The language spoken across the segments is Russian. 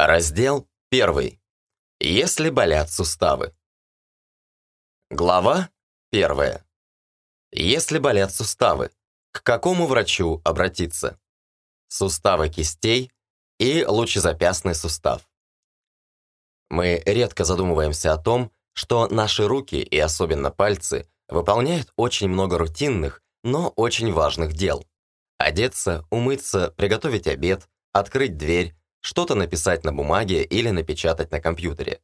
Раздел 1. Если болят суставы. Глава 1. Если болят суставы, к какому врачу обратиться? Суставы кистей и лучезапястный сустав. Мы редко задумываемся о том, что наши руки и особенно пальцы выполняют очень много рутинных, но очень важных дел. Одеться, умыться, приготовить обед, открыть дверь, что-то написать на бумаге или напечатать на компьютере.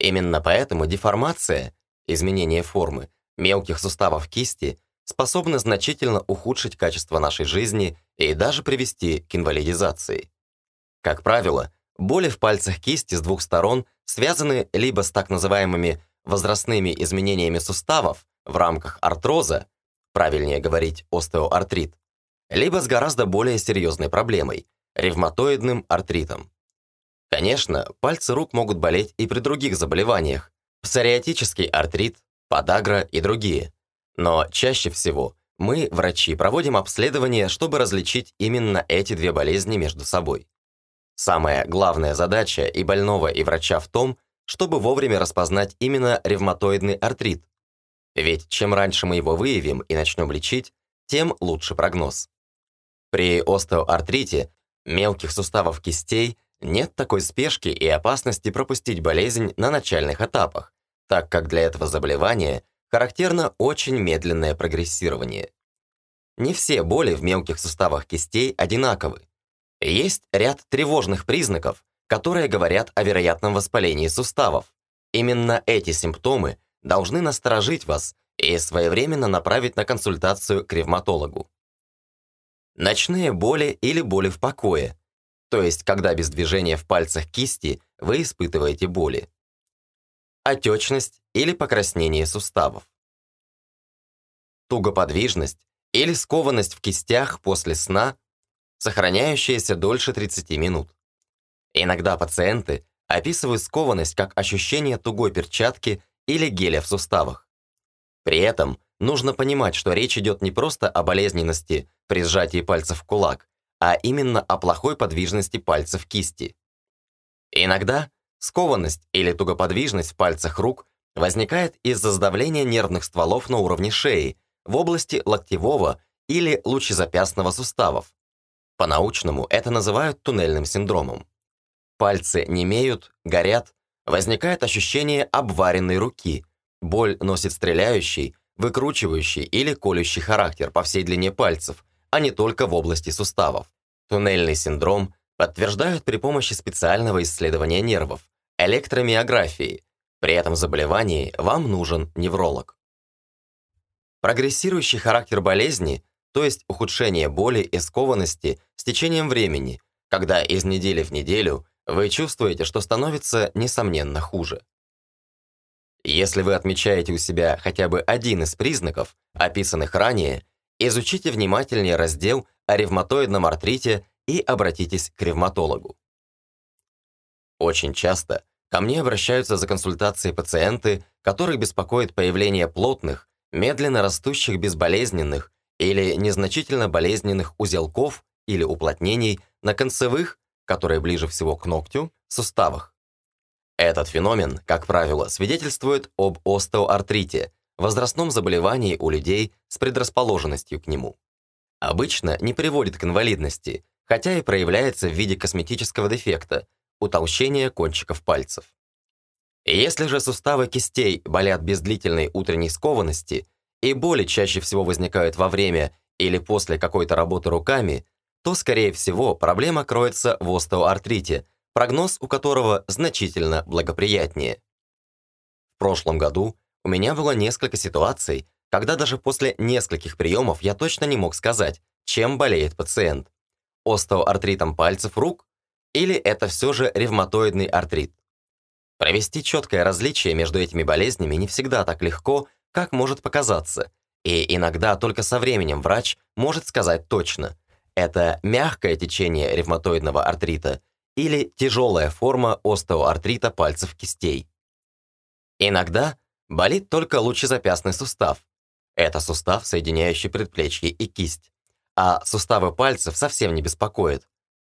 Именно поэтому деформация, изменение формы, мелких суставов кисти способна значительно ухудшить качество нашей жизни и даже привести к инвалидизации. Как правило, боли в пальцах кисти с двух сторон связаны либо с так называемыми возрастными изменениями суставов в рамках артроза, правильнее говорить остеоартрит, либо с гораздо более серьезной проблемой – ревматоидным артритом. Конечно, пальцы рук могут болеть и при других заболеваниях, псориатический артрит, подагра и другие. Но чаще всего мы, врачи, проводим обследование, чтобы различить именно эти две болезни между собой. Самая главная задача и больного, и врача в том, чтобы вовремя распознать именно ревматоидный артрит. Ведь чем раньше мы его выявим и начнем лечить, тем лучше прогноз. При остеоартрите мелких суставов кистей нет такой спешки и опасности пропустить болезнь на начальных этапах, так как для этого заболевания характерно очень медленное прогрессирование. Не все боли в мелких суставах кистей одинаковы. Есть ряд тревожных признаков, которые говорят о вероятном воспалении суставов. Именно эти симптомы должны насторожить вас и своевременно направить на консультацию к ревматологу. Ночные боли или боли в покое, то есть когда без движения в пальцах кисти вы испытываете боли. Отечность или покраснение суставов. Тугоподвижность или скованность в кистях после сна, сохраняющаяся дольше 30 минут. Иногда пациенты описывают скованность как ощущение тугой перчатки или геля в суставах. При этом нужно понимать, что речь идет не просто о болезненности при сжатии пальцев в кулак, а именно о плохой подвижности пальцев кисти. Иногда скованность или тугоподвижность в пальцах рук возникает из-за сдавления нервных стволов на уровне шеи, в области локтевого или лучезапястного суставов. По-научному это называют туннельным синдромом. Пальцы немеют, горят, возникает ощущение обваренной руки, боль носит стреляющий, выкручивающий или колющий характер по всей длине пальцев, а не только в области суставов. Туннельный синдром подтверждают при помощи специального исследования нервов, электромиографии. При этом заболевании вам нужен невролог. Прогрессирующий характер болезни, то есть ухудшение боли и скованности с течением времени, когда из недели в неделю вы чувствуете, что становится, несомненно, хуже. Если вы отмечаете у себя хотя бы один из признаков, описанных ранее, изучите внимательнее раздел о ревматоидном артрите и обратитесь к ревматологу. Очень часто ко мне обращаются за консультацией пациенты, которых беспокоит появление плотных, медленно растущих безболезненных или незначительно болезненных узелков или уплотнений на концевых, которые ближе всего к ногтю, суставах. Этот феномен, как правило, свидетельствует об остеоартрите, возрастном заболевании у людей с предрасположенностью к нему. Обычно не приводит к инвалидности, хотя и проявляется в виде косметического дефекта – утолщения кончиков пальцев. Если же суставы кистей болят без длительной утренней скованности и боли чаще всего возникают во время или после какой-то работы руками, то, скорее всего, проблема кроется в остеоартрите, прогноз у которого значительно благоприятнее. В прошлом году у меня было несколько ситуаций, когда даже после нескольких приемов я точно не мог сказать, чем болеет пациент. Остеоартритом пальцев рук или это все же ревматоидный артрит. Провести четкое различие между этими болезнями не всегда так легко, как может показаться, и иногда только со временем врач может сказать точно, это мягкое течение ревматоидного артрита или тяжелая форма остеоартрита пальцев кистей. Иногда болит только лучезапястный сустав. Это сустав, соединяющий предплечье и кисть. А суставы пальцев совсем не беспокоят.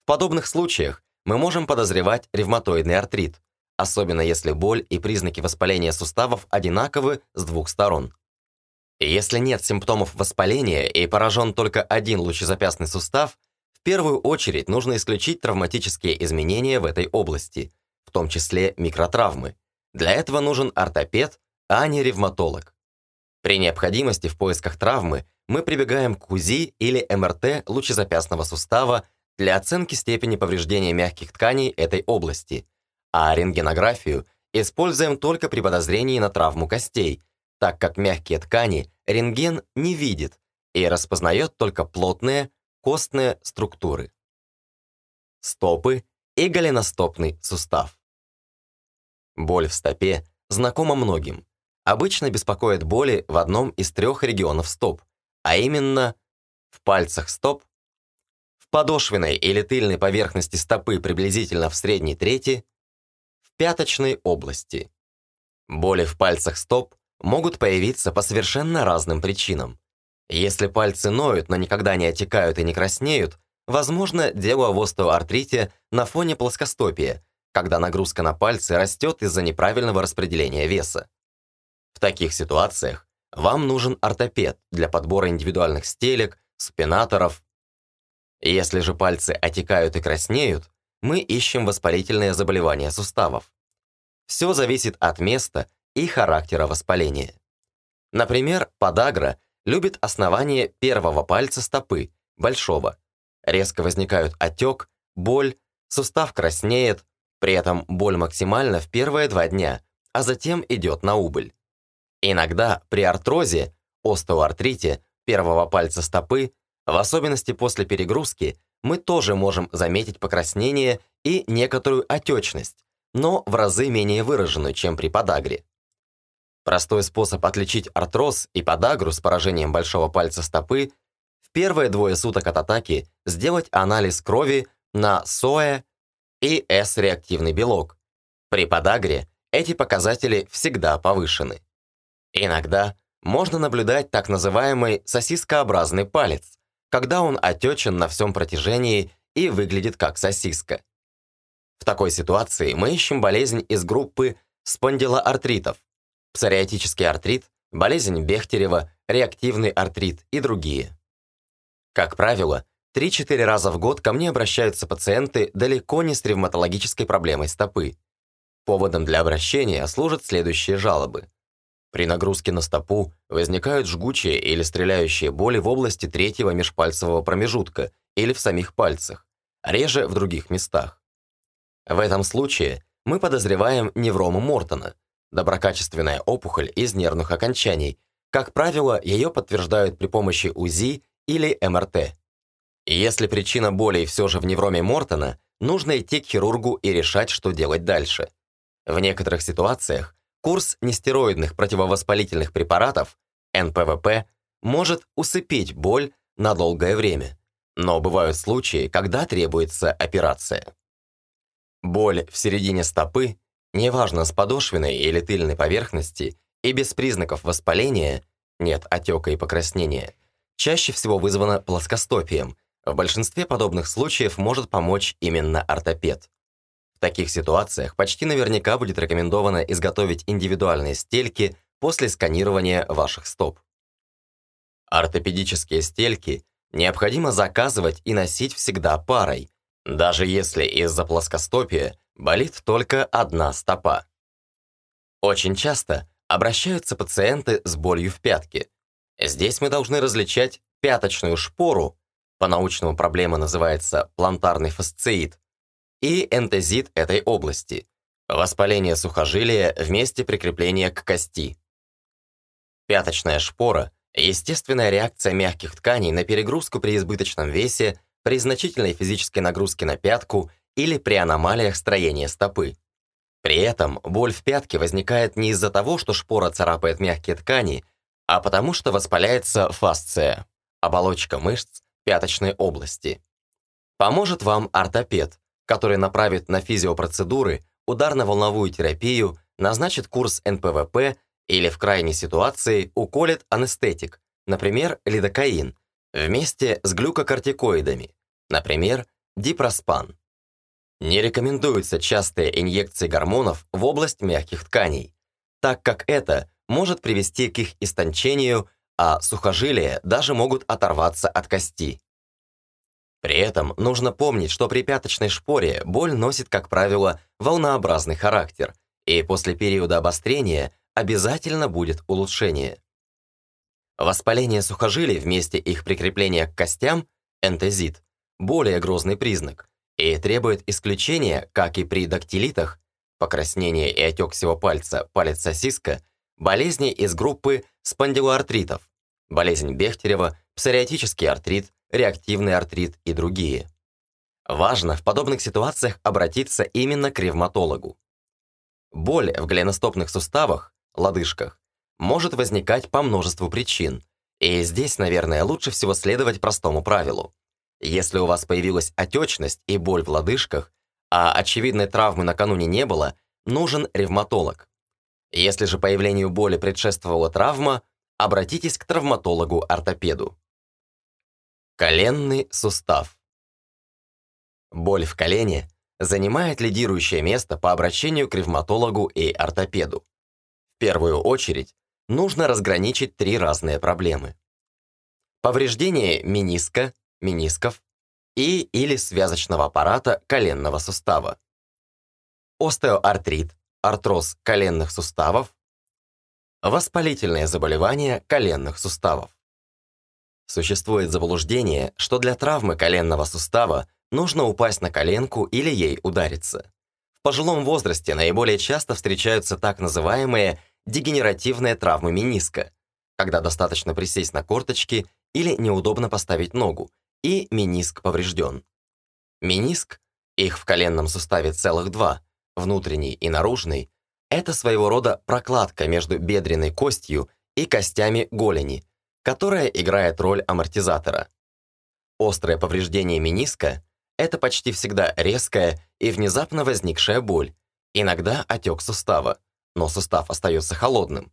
В подобных случаях мы можем подозревать ревматоидный артрит, особенно если боль и признаки воспаления суставов одинаковы с двух сторон. Если нет симптомов воспаления и поражен только один лучезапястный сустав, первую очередь нужно исключить травматические изменения в этой области, в том числе микротравмы. Для этого нужен ортопед, а не ревматолог. При необходимости в поисках травмы мы прибегаем к УЗИ или МРТ лучезапястного сустава для оценки степени повреждения мягких тканей этой области, а рентгенографию используем только при подозрении на травму костей, так как мягкие ткани рентген не видит и распознает только плотные костные структуры. Стопы и голеностопный сустав. Боль в стопе знакома многим. Обычно беспокоит боли в одном из трех регионов стоп, а именно в пальцах стоп, в подошвенной или тыльной поверхности стопы приблизительно в средней трети, в пяточной области. Боли в пальцах стоп могут появиться по совершенно разным причинам. Если пальцы ноют, но никогда не отекают и не краснеют, возможно, дело в остеоартрите на фоне плоскостопия, когда нагрузка на пальцы растет из-за неправильного распределения веса. В таких ситуациях вам нужен ортопед для подбора индивидуальных стелек, спинаторов. Если же пальцы отекают и краснеют, мы ищем воспалительные заболевания суставов. Все зависит от места и характера воспаления. Например, подагра любит основание первого пальца стопы, большого. Резко возникают отек, боль, сустав краснеет, при этом боль максимальна в первые два дня, а затем идет на убыль. Иногда при артрозе, остеоартрите первого пальца стопы, в особенности после перегрузки, мы тоже можем заметить покраснение и некоторую отечность, но в разы менее выраженную, чем при подагре. Простой способ отличить артроз и подагру с поражением большого пальца стопы в первые двое суток от атаки сделать анализ крови на СОЭ и С-реактивный белок. При подагре эти показатели всегда повышены. Иногда можно наблюдать так называемый сосискообразный палец, когда он отечен на всем протяжении и выглядит как сосиска. В такой ситуации мы ищем болезнь из группы спондилоартритов, псориатический артрит, болезнь Бехтерева, реактивный артрит и другие. Как правило, 3-4 раза в год ко мне обращаются пациенты далеко не с травматологической проблемой стопы. Поводом для обращения служат следующие жалобы. При нагрузке на стопу возникают жгучие или стреляющие боли в области третьего межпальцевого промежутка или в самих пальцах, реже в других местах. В этом случае мы подозреваем неврому Мортона, доброкачественная опухоль из нервных окончаний. Как правило, ее подтверждают при помощи УЗИ или МРТ. Если причина боли все же в невроме Мортона, нужно идти к хирургу и решать, что делать дальше. В некоторых ситуациях курс нестероидных противовоспалительных препаратов, НПВП, может усыпить боль на долгое время. Но бывают случаи, когда требуется операция. Боль в середине стопы Неважно, с подошвенной или тыльной поверхности и без признаков воспаления, нет отека и покраснения, чаще всего вызвано плоскостопием. В большинстве подобных случаев может помочь именно ортопед. В таких ситуациях почти наверняка будет рекомендовано изготовить индивидуальные стельки после сканирования ваших стоп. Ортопедические стельки необходимо заказывать и носить всегда парой, даже если из-за плоскостопия болит только одна стопа. Очень часто обращаются пациенты с болью в пятке. Здесь мы должны различать пяточную шпору, по-научному проблема называется плантарный фасциит, и энтезит этой области, воспаление сухожилия в месте прикрепления к кости. Пяточная шпора – естественная реакция мягких тканей на перегрузку при избыточном весе, при значительной физической нагрузке на пятку или при аномалиях строения стопы. При этом боль в пятке возникает не из-за того, что шпора царапает мягкие ткани, а потому что воспаляется фасция, оболочка мышц пяточной области. Поможет вам ортопед, который направит на физиопроцедуры, ударно-волновую терапию, назначит курс НПВП или в крайней ситуации уколет анестетик, например, лидокаин, вместе с глюкокортикоидами, например, дипроспан. Не рекомендуются частые инъекции гормонов в область мягких тканей, так как это может привести к их истончению, а сухожилия даже могут оторваться от кости. При этом нужно помнить, что при пяточной шпоре боль носит, как правило, волнообразный характер, и после периода обострения обязательно будет улучшение. Воспаление сухожилий вместе их прикрепления к костям, энтезит, более грозный признак, и требует исключения, как и при дактилитах, покраснение и отек всего пальца, палец-сосиска, болезни из группы спондилоартритов, болезнь Бехтерева, псориатический артрит, реактивный артрит и другие. Важно в подобных ситуациях обратиться именно к ревматологу. Боль в голеностопных суставах, лодыжках, может возникать по множеству причин, и здесь, наверное, лучше всего следовать простому правилу. Если у вас появилась отечность и боль в лодыжках, а очевидной травмы накануне не было, нужен ревматолог. Если же появлению боли предшествовала травма, обратитесь к травматологу-ортопеду. Коленный сустав. Боль в колене занимает лидирующее место по обращению к ревматологу и ортопеду. В первую очередь нужно разграничить три разные проблемы. Повреждение мениска, менисков и или связочного аппарата коленного сустава. Остеоартрит, артроз коленных суставов, воспалительное заболевание коленных суставов. Существует заблуждение, что для травмы коленного сустава нужно упасть на коленку или ей удариться. В пожилом возрасте наиболее часто встречаются так называемые дегенеративные травмы мениска, когда достаточно присесть на корточки или неудобно поставить ногу, и мениск поврежден. Мениск, их в коленном суставе целых два, внутренний и наружный, это своего рода прокладка между бедренной костью и костями голени, которая играет роль амортизатора. Острое повреждение мениска – это почти всегда резкая и внезапно возникшая боль, иногда отек сустава, но сустав остается холодным.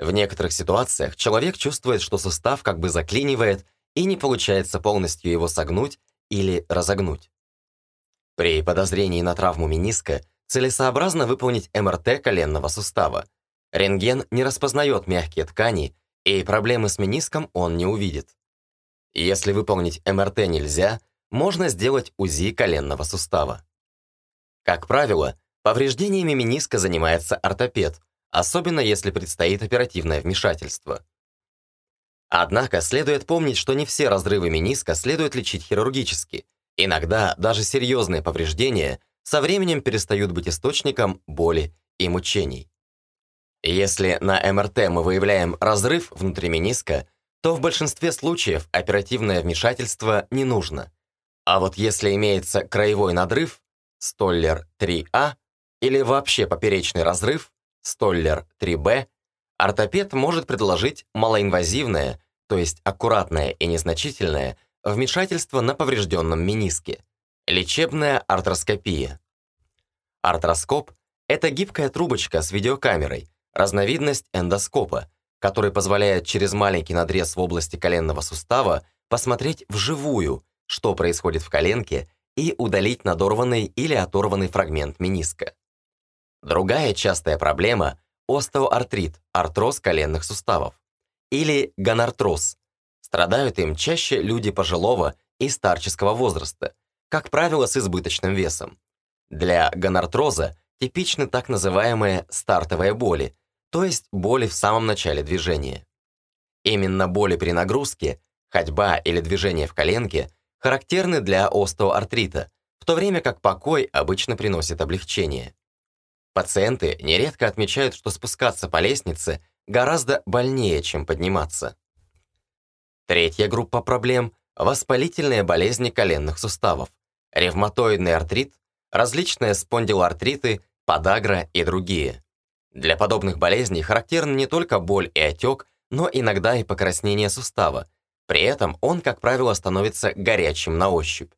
В некоторых ситуациях человек чувствует, что сустав как бы заклинивает и не получается полностью его согнуть или разогнуть. При подозрении на травму мениска целесообразно выполнить МРТ коленного сустава. Рентген не распознает мягкие ткани и проблемы с мениском он не увидит. Если выполнить МРТ нельзя, можно сделать УЗИ коленного сустава. Как правило, повреждениями мениска занимается ортопед, особенно если предстоит оперативное вмешательство. Однако следует помнить, что не все разрывы мениска следует лечить хирургически. Иногда даже серьезные повреждения со временем перестают быть источником боли и мучений. Если на МРТ мы выявляем разрыв внутри мениска, то в большинстве случаев оперативное вмешательство не нужно. А вот если имеется краевой надрыв, Столлер 3А, или вообще поперечный разрыв, Столлер 3Б, ортопед может предложить малоинвазивное, то есть аккуратное и незначительное, вмешательство на поврежденном мениске, лечебная артроскопия. Артроскоп – это гибкая трубочка с видеокамерой, разновидность эндоскопа, который позволяет через маленький надрез в области коленного сустава посмотреть вживую, что происходит в коленке, и удалить надорванный или оторванный фрагмент мениска. Другая частая проблема – остеоартрит, артроз коленных суставов, или гонартроз. Страдают им чаще люди пожилого и старческого возраста, как правило, с избыточным весом. Для гонартроза типичны так называемые стартовые боли, то есть боли в самом начале движения. Именно боли при нагрузке, ходьба или движение в коленке характерны для остеоартрита, в то время как покой обычно приносит облегчение. Пациенты нередко отмечают, что спускаться по лестнице гораздо больнее, чем подниматься. Третья группа проблем – воспалительные болезни коленных суставов, ревматоидный артрит, различные спондилоартриты, подагра и другие. Для подобных болезней характерны не только боль и отек, но иногда и покраснение сустава. При этом он, как правило, становится горячим на ощупь.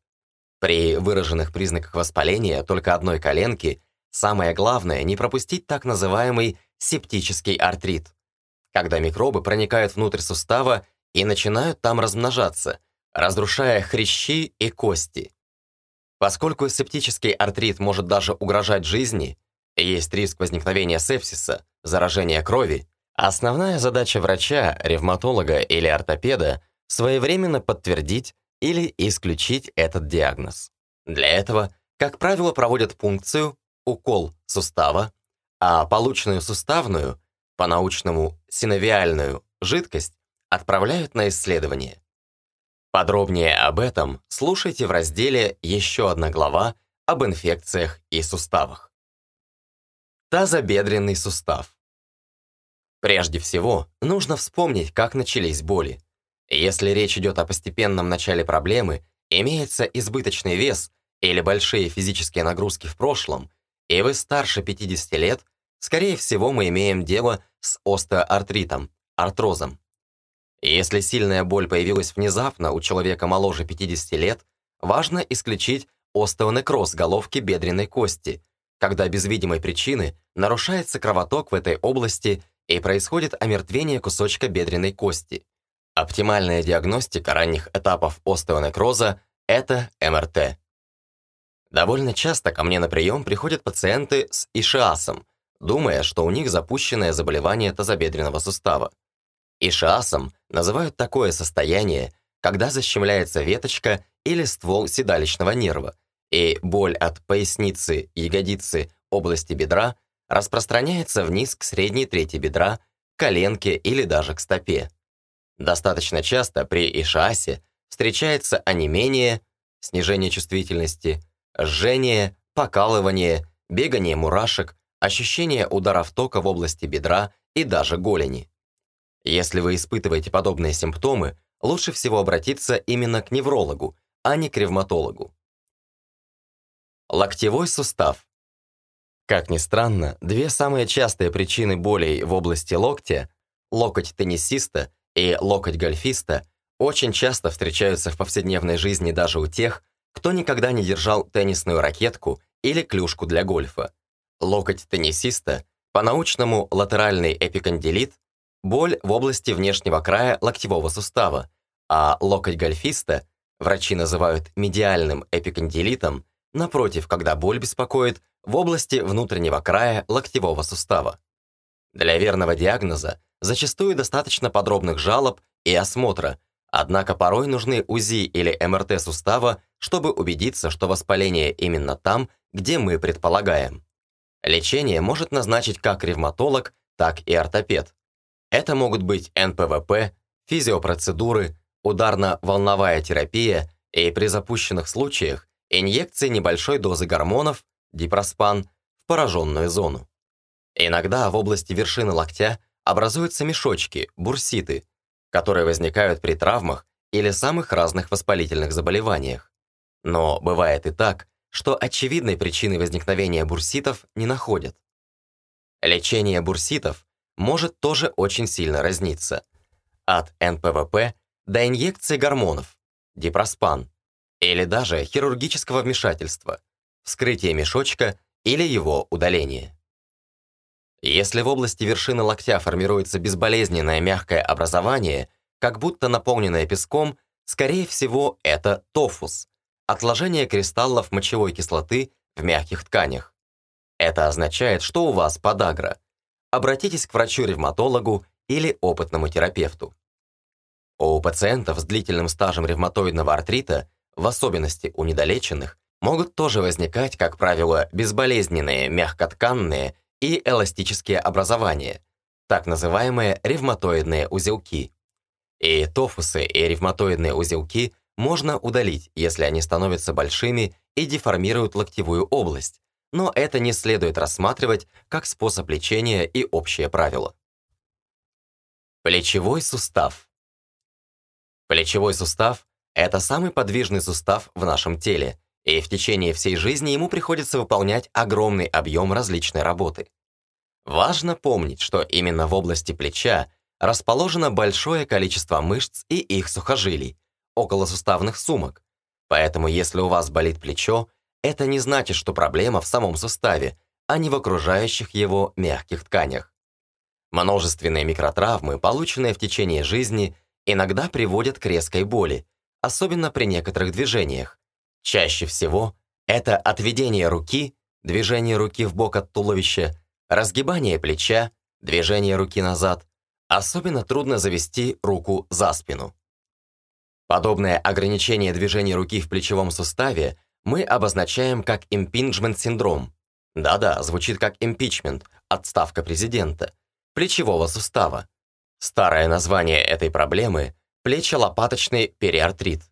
При выраженных признаках воспаления только одной коленки самое главное не пропустить так называемый септический артрит, когда микробы проникают внутрь сустава и начинают там размножаться, разрушая хрящи и кости. Поскольку септический артрит может даже угрожать жизни, есть риск возникновения сепсиса, заражения крови, основная задача врача, ревматолога или ортопеда – своевременно подтвердить или исключить этот диагноз. Для этого, как правило, проводят пункцию, укол сустава, а полученную суставную, по-научному синовиальную, жидкость отправляют на исследование. Подробнее об этом слушайте в разделе «Еще одна глава об инфекциях и суставах». Тазобедренный сустав. Прежде всего, нужно вспомнить, как начались боли. Если речь идет о постепенном начале проблемы, имеется избыточный вес или большие физические нагрузки в прошлом, и вы старше 50 лет, скорее всего, мы имеем дело с остеоартритом, артрозом. Если сильная боль появилась внезапно у человека моложе 50 лет, важно исключить остеонекроз головки бедренной кости, когда без видимой причины нарушается кровоток в этой области и происходит омертвение кусочка бедренной кости. Оптимальная диагностика ранних этапов остеонекроза – это МРТ. Довольно часто ко мне на прием приходят пациенты с ишиасом, думая, что у них запущенное заболевание тазобедренного сустава. Ишиасом называют такое состояние, когда защемляется веточка или ствол седалищного нерва, и боль от поясницы, ягодицы, области бедра распространяется вниз к средней трети бедра, коленке или даже к стопе. Достаточно часто при ишиасе встречается онемение, снижение чувствительности, жжение, покалывание, бегание мурашек, ощущение ударов тока в области бедра и даже голени. Если вы испытываете подобные симптомы, лучше всего обратиться именно к неврологу, а не к ревматологу. Локтевой сустав. Как ни странно, две самые частые причины болей в области локтя – локоть теннисиста и локоть гольфиста – очень часто встречаются в повседневной жизни даже у тех, кто никогда не держал теннисную ракетку или клюшку для гольфа. Локоть теннисиста, по-научному латеральный эпикондилит, боль в области внешнего края локтевого сустава, а локоть гольфиста врачи называют медиальным эпикондилитом, напротив, когда боль беспокоит в области внутреннего края локтевого сустава. Для верного диагноза зачастую достаточно подробных жалоб и осмотра, однако порой нужны УЗИ или МРТ сустава, чтобы убедиться, что воспаление именно там, где мы предполагаем. Лечение может назначить как ревматолог, так и ортопед. Это могут быть НПВП, физиопроцедуры, ударно-волновая терапия и при запущенных случаях инъекции небольшой дозы гормонов, дипроспан, в пораженную зону. Иногда в области вершины локтя образуются мешочки, бурситы, которые возникают при травмах или самых разных воспалительных заболеваниях. Но бывает и так, что очевидной причины возникновения бурситов не находят. Лечение бурситов может тоже очень сильно разниться. От НПВП до инъекции гормонов, дипроспан, или даже хирургического вмешательства, вскрытие мешочка или его удаление. Если в области вершины локтя формируется безболезненное мягкое образование, как будто наполненное песком, скорее всего, это тофус, отложение кристаллов мочевой кислоты в мягких тканях. Это означает, что у вас подагра – обратитесь к врачу-ревматологу или опытному терапевту. У пациентов с длительным стажем ревматоидного артрита, в особенности у недолеченных, могут тоже возникать, как правило, безболезненные мягкотканные и эластические образования, так называемые ревматоидные узелки. И тофусы и ревматоидные узелки можно удалить, если они становятся большими и деформируют локтевую область, но это не следует рассматривать как способ лечения и общее правило. Плечевой сустав. Плечевой сустав – это самый подвижный сустав в нашем теле, и в течение всей жизни ему приходится выполнять огромный объем различной работы. Важно помнить, что именно в области плеча расположено большое количество мышц и их сухожилий, околосуставных сумок, поэтому если у вас болит плечо, это не значит, что проблема в самом суставе, а не в окружающих его мягких тканях. Множественные микротравмы, полученные в течение жизни, иногда приводят к резкой боли, особенно при некоторых движениях. Чаще всего Это отведение руки, движение руки в бок от туловища, разгибание плеча, движение руки назад. Особенно трудно завести руку за спину. Подобное ограничение движения руки в плечевом суставе мы обозначаем как импинджмент-синдром. Да-да, звучит как импичмент, отставка президента, плечевого сустава. Старое название этой проблемы – плечелопаточный периартрит.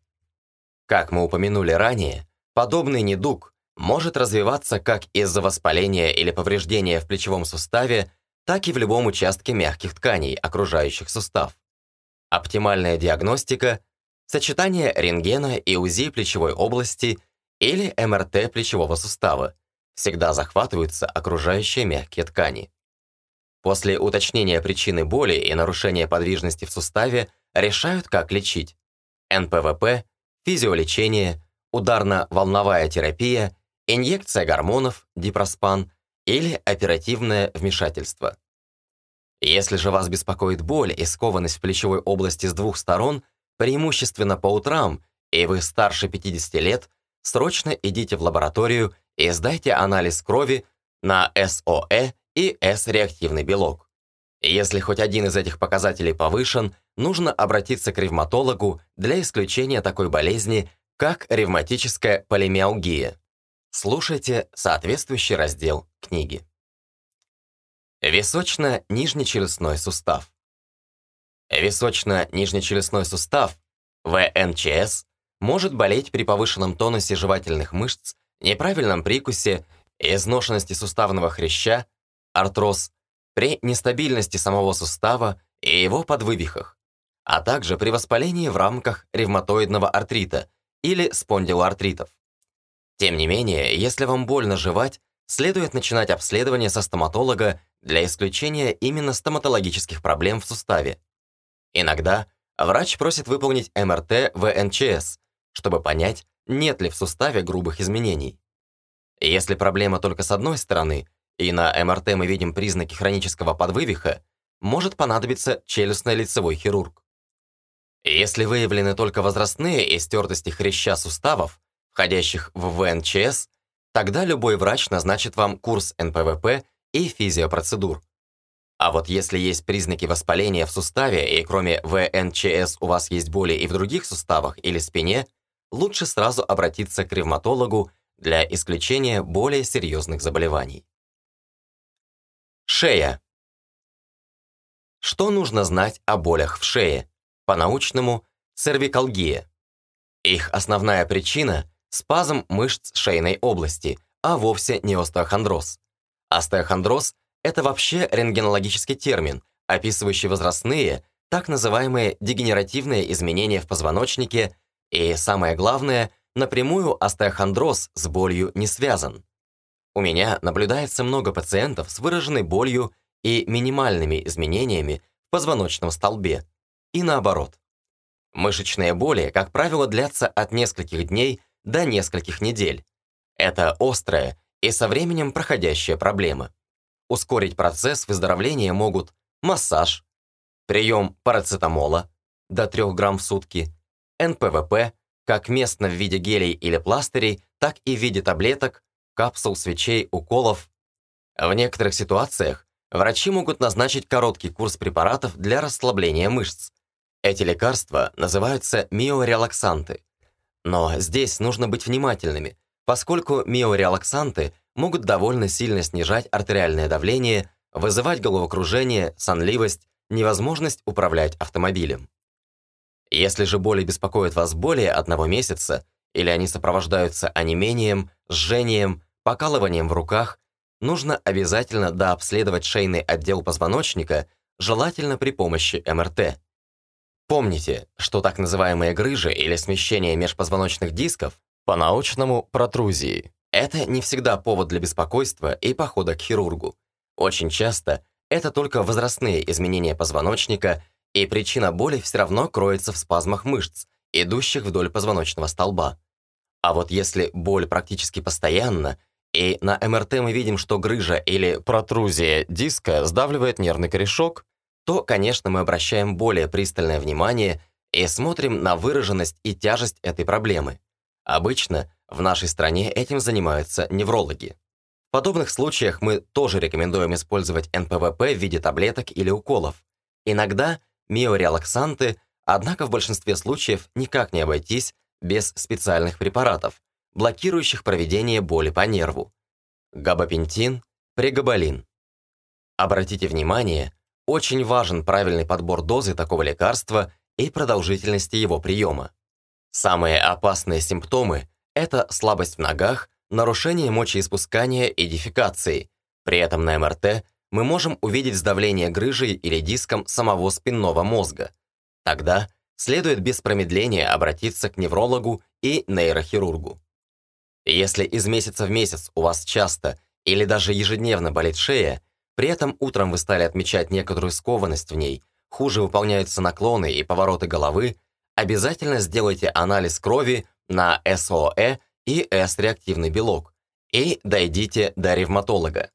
Как мы упомянули ранее, подобный недуг может развиваться как из-за воспаления или повреждения в плечевом суставе, так и в любом участке мягких тканей, окружающих сустав. Оптимальная диагностика – сочетание рентгена и УЗИ плечевой области или МРТ плечевого сустава, всегда захватываются окружающие мягкие ткани. После уточнения причины боли и нарушения подвижности в суставе решают, как лечить. НПВП, физиолечение, ударно-волновая терапия, инъекция гормонов, дипроспан или оперативное вмешательство. Если же вас беспокоит боль и скованность в плечевой области с двух сторон, преимущественно по утрам, и вы старше 50 лет, срочно идите в лабораторию и сдайте анализ крови на СОЭ и С-реактивный белок. Если хоть один из этих показателей повышен, нужно обратиться к ревматологу для исключения такой болезни, как ревматическая полимиалгия. Слушайте соответствующий раздел книги. Височно-нижнечелюстной сустав. Височно-нижнечелюстной сустав, ВНЧС, может болеть при повышенном тонусе жевательных мышц, неправильном прикусе, изношенности суставного хряща, артроз, при нестабильности самого сустава и его подвывихах, а также при воспалении в рамках ревматоидного артрита или спондилоартритов. Тем не менее, если вам больно жевать, следует начинать обследование со стоматолога для исключения именно стоматологических проблем в суставе. Иногда врач просит выполнить МРТ ВНЧС, чтобы понять, нет ли в суставе грубых изменений. Если проблема только с одной стороны, и на МРТ мы видим признаки хронического подвывиха, может понадобиться челюстно-лицевой хирург. Если выявлены только возрастные истертости хряща суставов, входящих в ВНЧС, тогда любой врач назначит вам курс НПВП и физиопроцедур. А вот если есть признаки воспаления в суставе и кроме ВНЧС у вас есть боли и в других суставах или спине, лучше сразу обратиться к ревматологу для исключения более серьезных заболеваний. Шея. Что нужно знать о болях в шее? По-научному – цервикалгия. Их основная причина – спазм мышц шейной области, а вовсе не остеохондроз. Остеохондроз – это вообще рентгенологический термин, описывающий возрастные, так называемые дегенеративные изменения в позвоночнике и, самое главное, напрямую остеохондроз с болью не связан. У меня наблюдается много пациентов с выраженной болью и минимальными изменениями в позвоночном столбе. И наоборот. Мышечные боли, как правило, длятся от нескольких дней до нескольких недель. Это острая и со временем проходящая проблема. Ускорить процесс выздоровления могут массаж, прием парацетамола до 3 грамм в сутки, НПВП, как местно в виде гелей или пластырей, так и в виде таблеток, капсул, свечей, уколов. В некоторых ситуациях врачи могут назначить короткий курс препаратов для расслабления мышц. Эти лекарства называются миорелаксанты. Но здесь нужно быть внимательными, поскольку миорелаксанты могут довольно сильно снижать артериальное давление, вызывать головокружение, сонливость, невозможность управлять автомобилем. Если же боли беспокоят вас более одного месяца, или они сопровождаются онемением, жжением, покалыванием в руках, нужно обязательно дообследовать шейный отдел позвоночника, желательно при помощи МРТ. Помните, что так называемые грыжи или смещение межпозвоночных дисков, по-научному протрузии, это не всегда повод для беспокойства и похода к хирургу. Очень часто это только возрастные изменения позвоночника, и причина боли все равно кроется в спазмах мышц, идущих вдоль позвоночного столба. А вот если боль практически постоянна, и на МРТ мы видим, что грыжа или протрузия диска сдавливает нервный корешок, то, конечно, мы обращаем более пристальное внимание и смотрим на выраженность и тяжесть этой проблемы. Обычно В нашей стране этим занимаются неврологи. В подобных случаях мы тоже рекомендуем использовать НПВП в виде таблеток или уколов. Иногда миорелаксанты, однако в большинстве случаев никак не обойтись без специальных препаратов, блокирующих проведение боли по нерву. Габапентин, прегабалин. Обратите внимание, очень важен правильный подбор дозы такого лекарства и продолжительности его приема. Самые опасные симптомы – это слабость в ногах, нарушение мочеиспускания и дефекации. При этом на МРТ мы можем увидеть сдавление грыжей или диском самого спинного мозга. Тогда следует без промедления обратиться к неврологу и нейрохирургу. Если из месяца в месяц у вас часто или даже ежедневно болит шея, при этом утром вы стали отмечать некоторую скованность в ней, хуже выполняются наклоны и повороты головы, обязательно сделайте анализ крови на СОЭ и С-реактивный белок и дойдите до ревматолога.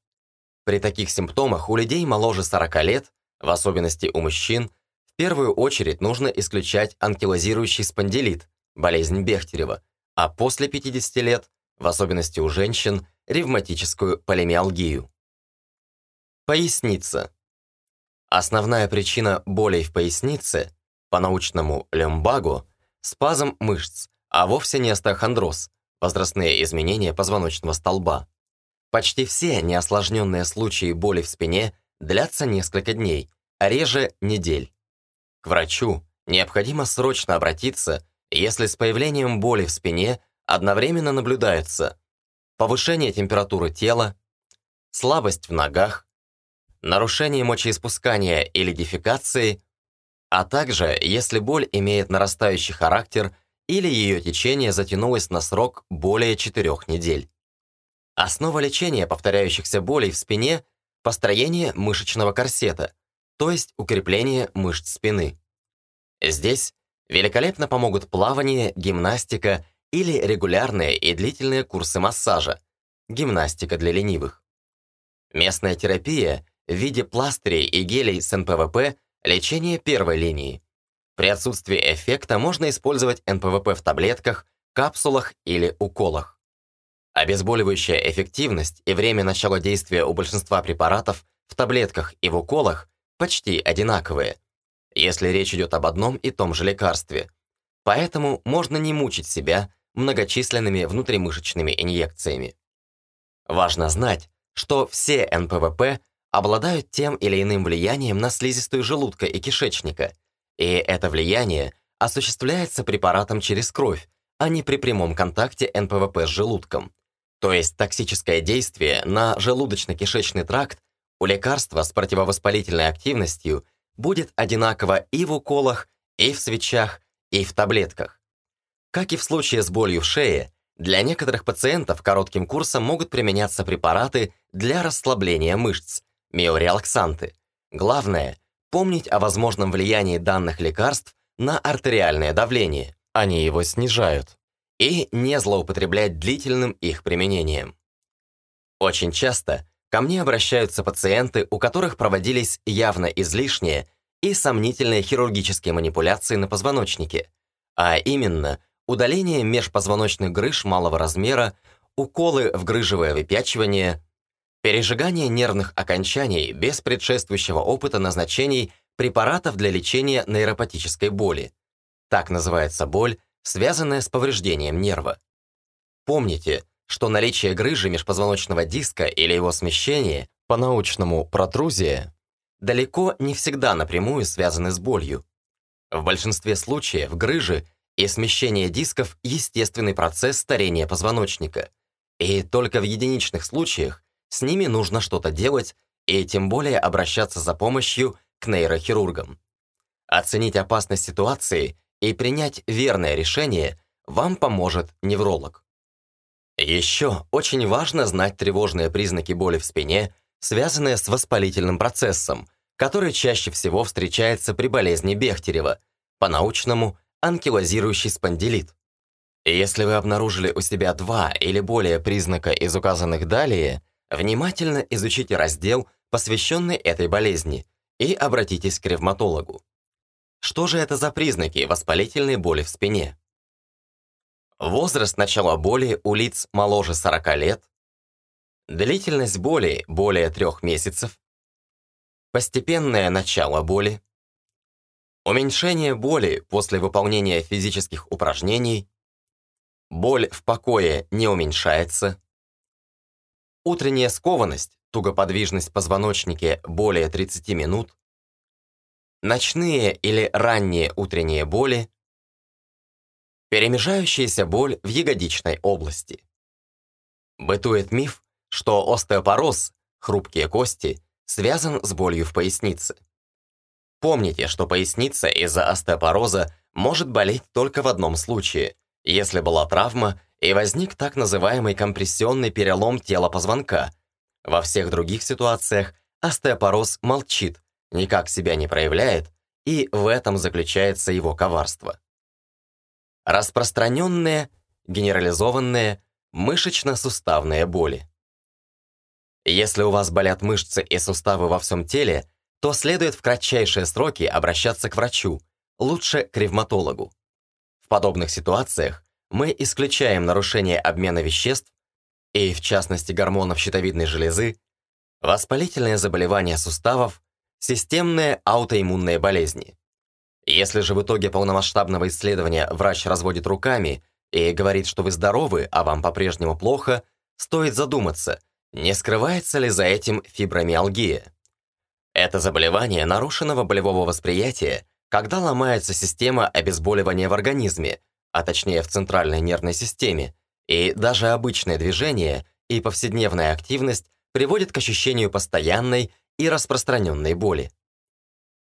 При таких симптомах у людей моложе 40 лет, в особенности у мужчин, в первую очередь нужно исключать анкилозирующий спондилит, болезнь Бехтерева, а после 50 лет, в особенности у женщин, ревматическую полимиалгию. Поясница. Основная причина болей в пояснице, по-научному лембаго, спазм мышц, а вовсе не остеохондроз, возрастные изменения позвоночного столба. Почти все неосложненные случаи боли в спине длятся несколько дней, а реже недель. К врачу необходимо срочно обратиться, если с появлением боли в спине одновременно наблюдается повышение температуры тела, слабость в ногах, нарушение мочеиспускания или дефекации, а также если боль имеет нарастающий характер или ее течение затянулось на срок более 4 недель. Основа лечения повторяющихся болей в спине – построение мышечного корсета – то есть укрепление мышц спины. Здесь великолепно помогут плавание, гимнастика или регулярные и длительные курсы массажа, гимнастика для ленивых. Местная терапия в виде пластырей и гелей с НПВП – лечение первой линии. При отсутствии эффекта можно использовать НПВП в таблетках, капсулах или уколах. Обезболивающая эффективность и время начала действия у большинства препаратов в таблетках и в уколах почти одинаковые, если речь идет об одном и том же лекарстве. Поэтому можно не мучить себя многочисленными внутримышечными инъекциями. Важно знать, что все НПВП обладают тем или иным влиянием на слизистую желудка и кишечника, и это влияние осуществляется препаратом через кровь, а не при прямом контакте НПВП с желудком. То есть токсическое действие на желудочно-кишечный тракт у лекарства с противовоспалительной активностью будет одинаково и в уколах, и в свечах, и в таблетках. Как и в случае с болью в шее, для некоторых пациентов коротким курсом могут применяться препараты для расслабления мышц, миорелаксанты. Главное – помнить о возможном влиянии данных лекарств на артериальное давление, они его снижают, и не злоупотреблять длительным их применением. Очень часто Ко мне обращаются пациенты, у которых проводились явно излишние и сомнительные хирургические манипуляции на позвоночнике, а именно удаление межпозвоночных грыж малого размера, уколы в грыжевое выпячивание, пережигание нервных окончаний без предшествующего опыта назначений препаратов для лечения нейропатической боли. Так называется боль, связанная с повреждением нерва. Помните, что наличие грыжи межпозвоночного диска или его смещение, по-научному протрузия, далеко не всегда напрямую связаны с болью. В большинстве случаев грыжи и смещение дисков – естественный процесс старения позвоночника, и только в единичных случаях с ними нужно что-то делать и тем более обращаться за помощью к нейрохирургам. Оценить опасность ситуации и принять верное решение вам поможет невролог. Еще очень важно знать тревожные признаки боли в спине, связанные с воспалительным процессом, который чаще всего встречается при болезни Бехтерева, по-научному анкилозирующий спондилит. Если вы обнаружили у себя два или более признака из указанных далее, внимательно изучите раздел, посвященный этой болезни, и обратитесь к ревматологу. Что же это за признаки воспалительной боли в спине? возраст начала боли у лиц моложе 40 лет, длительность боли более трех месяцев, постепенное начало боли, уменьшение боли после выполнения физических упражнений, боль в покое не уменьшается, утренняя скованность, тугоподвижность позвоночника более 30 минут, ночные или ранние утренние боли, перемежающаяся боль в ягодичной области. Бытует миф, что остеопороз, хрупкие кости, связан с болью в пояснице. Помните, что поясница из-за остеопороза может болеть только в одном случае, если была травма и возник так называемый компрессионный перелом тела позвонка. Во всех других ситуациях остеопороз молчит, никак себя не проявляет, и в этом заключается его коварство. Распространенные, генерализованные, мышечно-суставные боли. Если у вас болят мышцы и суставы во всем теле, то следует в кратчайшие сроки обращаться к врачу, лучше к ревматологу. В подобных ситуациях мы исключаем нарушение обмена веществ и, в частности, гормонов щитовидной железы, воспалительные заболевания суставов, Системные аутоиммунные болезни. Если же в итоге полномасштабного исследования врач разводит руками и говорит, что вы здоровы, а вам по-прежнему плохо, стоит задуматься, не скрывается ли за этим фибромиалгия. Это заболевание нарушенного болевого восприятия, когда ломается система обезболивания в организме, а точнее в центральной нервной системе, и даже обычное движение и повседневная активность приводят к ощущению постоянной и распространенной боли.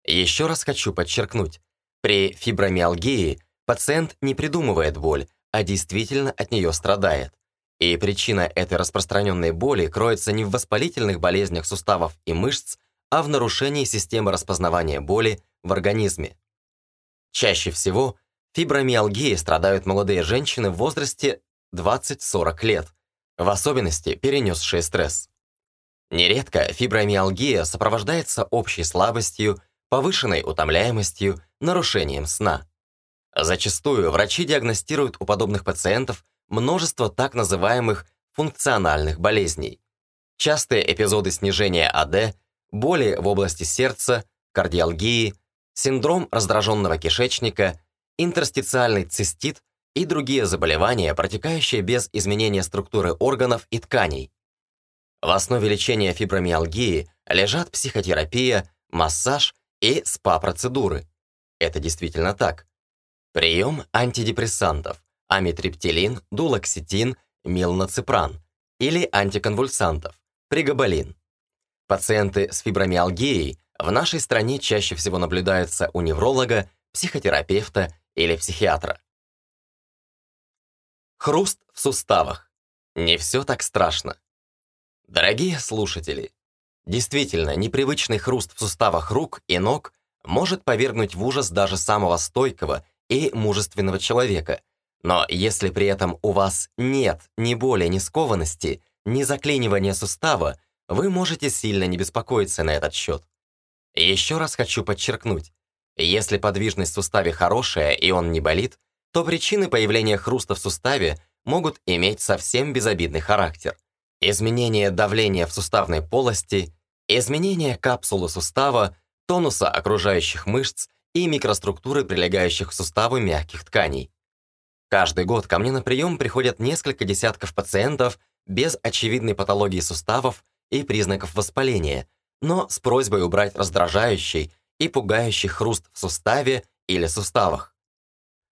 Еще раз хочу подчеркнуть, при фибромиалгии пациент не придумывает боль, а действительно от нее страдает. И причина этой распространенной боли кроется не в воспалительных болезнях суставов и мышц, а в нарушении системы распознавания боли в организме. Чаще всего фибромиалгией страдают молодые женщины в возрасте 20-40 лет, в особенности перенесшие стресс. Нередко фибромиалгия сопровождается общей слабостью, повышенной утомляемостью, нарушением сна. Зачастую врачи диагностируют у подобных пациентов множество так называемых функциональных болезней. Частые эпизоды снижения АД, боли в области сердца, кардиалгии, синдром раздраженного кишечника, интерстициальный цистит и другие заболевания, протекающие без изменения структуры органов и тканей, в основе лечения фибромиалгии лежат психотерапия, массаж и СПА-процедуры. Это действительно так. Прием антидепрессантов, амитриптилин, дулоксетин, милнаципран или антиконвульсантов, пригабалин. Пациенты с фибромиалгией в нашей стране чаще всего наблюдаются у невролога, психотерапевта или психиатра. Хруст в суставах. Не все так страшно. Дорогие слушатели, действительно, непривычный хруст в суставах рук и ног может повергнуть в ужас даже самого стойкого и мужественного человека. Но если при этом у вас нет ни боли, ни скованности, ни заклинивания сустава, вы можете сильно не беспокоиться на этот счет. Еще раз хочу подчеркнуть, если подвижность в суставе хорошая и он не болит, то причины появления хруста в суставе могут иметь совсем безобидный характер изменение давления в суставной полости, изменение капсулы сустава, тонуса окружающих мышц и микроструктуры прилегающих к суставу мягких тканей. Каждый год ко мне на прием приходят несколько десятков пациентов без очевидной патологии суставов и признаков воспаления, но с просьбой убрать раздражающий и пугающий хруст в суставе или суставах.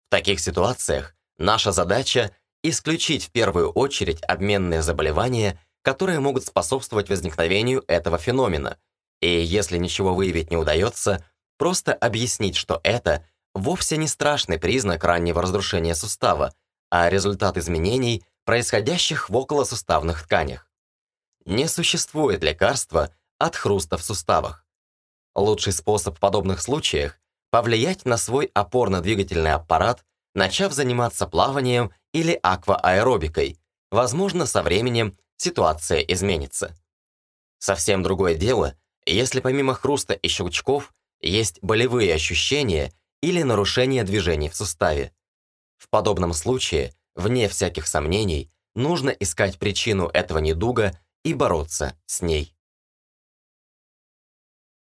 В таких ситуациях наша задача исключить в первую очередь обменные заболевания, которые могут способствовать возникновению этого феномена. И если ничего выявить не удается, просто объяснить, что это вовсе не страшный признак раннего разрушения сустава, а результат изменений, происходящих в околосуставных тканях. Не существует лекарства от хруста в суставах. Лучший способ в подобных случаях – повлиять на свой опорно-двигательный аппарат, начав заниматься плаванием или аквааэробикой. Возможно, со временем ситуация изменится. Совсем другое дело, если помимо хруста и щелчков есть болевые ощущения или нарушение движений в суставе. В подобном случае Вне всяких сомнений, нужно искать причину этого недуга и бороться с ней.